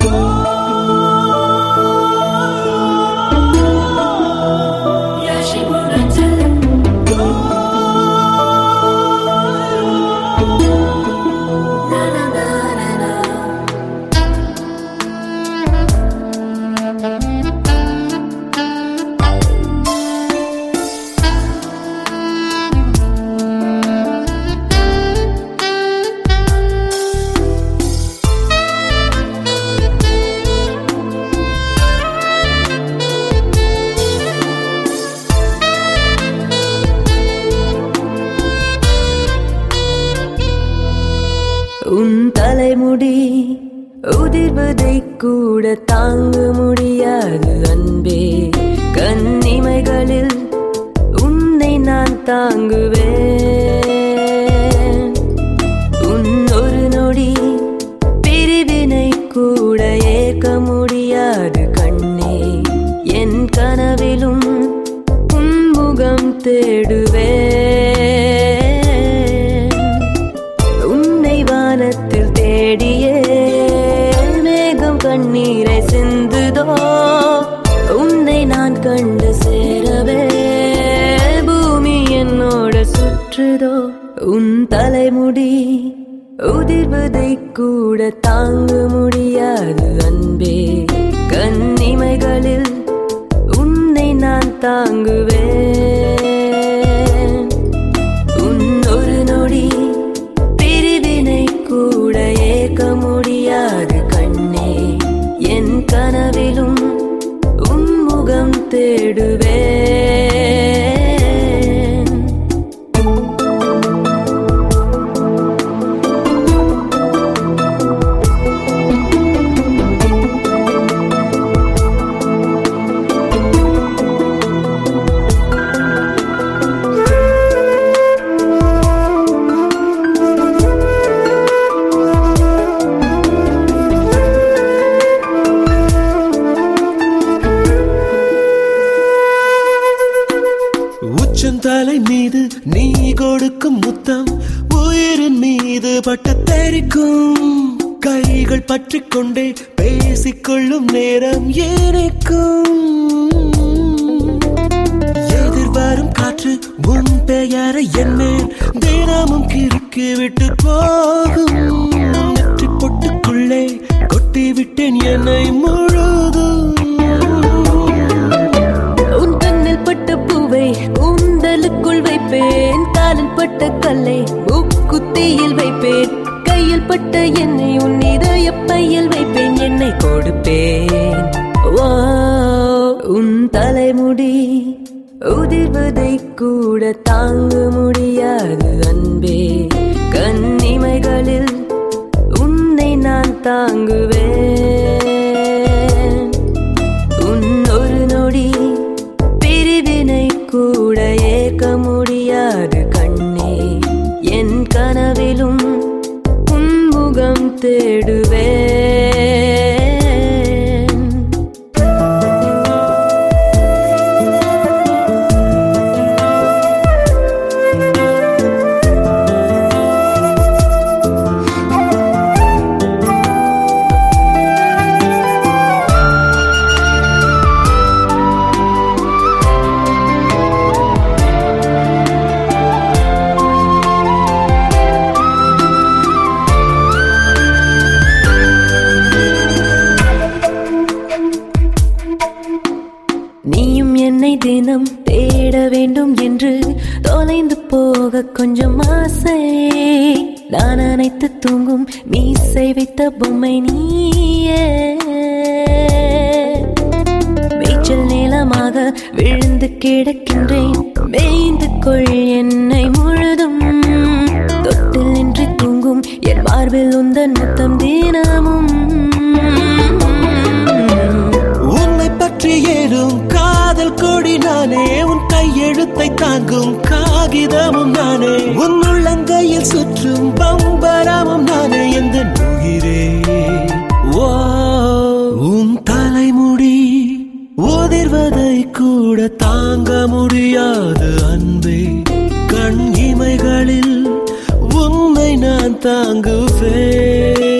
Whoa. உன் தலைமுடி உதிர்வதை கூட தாங்க முடியாது அன்பே. கண்ணிமைகளில் உன்னை நான் தாங்குவேன். சுற்றுதோ உன் தலைமுடி உதிர்வதை கூட தாங்க முடியாது அன்பே. கண்ணிமைகளில் உன்னை நான் தாங்க மீது தெரிக்கும். கைகள் பற்றி கொண்டே பேசிக்கொள்ளும் நேரம் ஏனைக்கும். எதிர்வரும் காற்று உன் பெயரை என்ன தினமும் கிறுக்கி விட்டு போகும். நெற்றி பொட்டுக்குள்ளே கொட்டி விட்டேன் என்னை முழுதும். உன் கண்ணில் பட்ட பூவை கூந்தலுக்குள் வைப்பேன். காலில் பட்ட கல்லை உக்குத்தியில் வைப்பேன். கையில் பட்ட என்னை உன் இதய பையில் வைப்பேன். என்னை கொடுப்பேன். உன் தலைமுடி. உதிர்வதை கூட தாங்க முடியாது. தேடுவே வேண்டும் என்று தொலைந்து போக கொஞ்சம் ஆசை. நான் அனைத்து தூங்கும் மீசை வைத்த பொம்மை நீயே. மேய்ச்சல் நீளமாக விழுந்து கிடக்கின்றேன். மேய்ந்து கொள் என்னை முழுதும். தொட்டில் நின்று தூங்கும் என் மார்பில் உந்தன் முத்தம் தினமும். கையெழுத்தை தாங்கும் காகிதமும் நானே. உன் உள்ளங்கையில் சுற்றும் பம்பரமும் நானே. எந்த உயிரே ஓ உன் தலைமுடி உதிர்வதை கூட தாங்க முடியாது அன்பே. கண் இமைகளில் உன்னை நான் தாங்குவேன்.